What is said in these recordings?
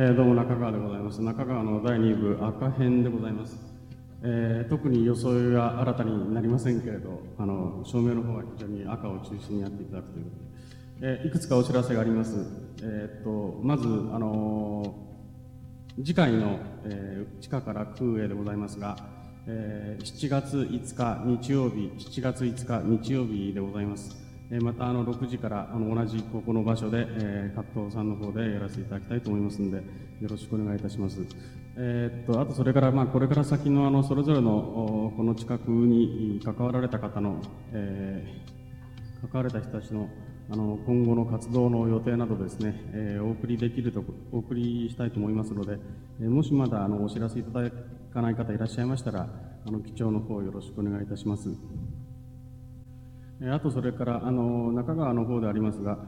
えーどうも中川でございます。中川の第2部赤編でございます。えー特に装いは新たになりませんけれど、あの照明の方は非常に赤を中心にやっていただくということで、えーいくつかお知らせがあります。えっとまず、あの次回の、え地下から空へでございますが、え7月5日日曜日、7月5日日曜日でございます。えまたあの6時からあの同じここの場所で、えー、格闘さんの方でやらせていただきたいと思いますので、よろしくお願いいたします。えーっとあとそれから、まあ、これから先のあのそれぞれのこの近くに関わられた方の、えー関われた人たちのあの今後の活動の予定などですね、えーお送りできるとお送りしたいと思いますので、えーもしまだあのお知らせいただかない方いらっしゃいましたら、あの記帳の方よろしくお願いいたします。あとそれからあの中川の方でありますが、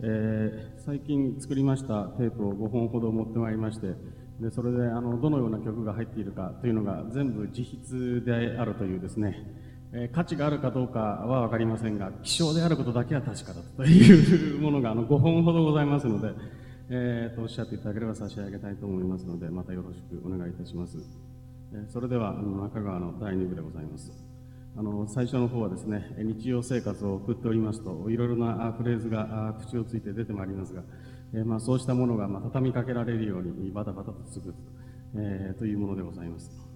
えー最近作りましたテープを5本ほど持ってまいりまして、でそれであのどのような曲が入っているかというのが全部自筆であるというですね、えー価値があるかどうかは分かりませんが、希少であることだけは確かだというものがあの5本ほどございますので、えーとおっしゃっていただければ差し上げたいと思いますので、またよろしくお願いいたします。えそれでは、あの中川の第2部でございます。あの最初の方はですね、日常生活を送っておりますと、いろいろなフレーズが口をついて出てまいりますが、えーまあ、そうしたものが、まあ、畳みかけられるようにバタバタと続く、えーというものでございます。